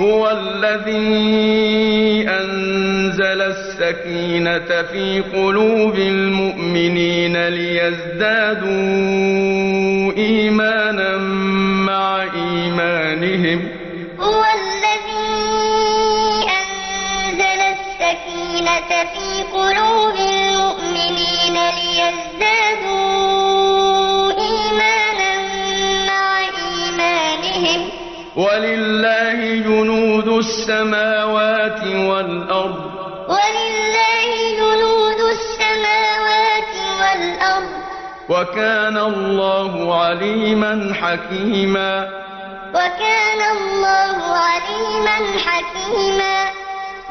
هُوَ الَّذِي أَنزَلَ السَّكِينَةَ فِي قُلُوبِ الْمُؤْمِنِينَ لِيَزْدَادُوا إِيمَانًا مَّعَ إِيمَانِهِمْ ۗ. هُوَ الَّذِي أَنزَلَ السَّكِينَةَ فِي قُلُوبِ لِيَزْدَادُوا إِيمَانًا مَّعَ إِيمَانِهِمْ ۗ وَلِلَّهِ جُنُودُ السَّمَاوَاتِ وَالْأَرْضِ ۚ. وَكَانَ اللَّهُ عَلِيمًا حَكِيمًا.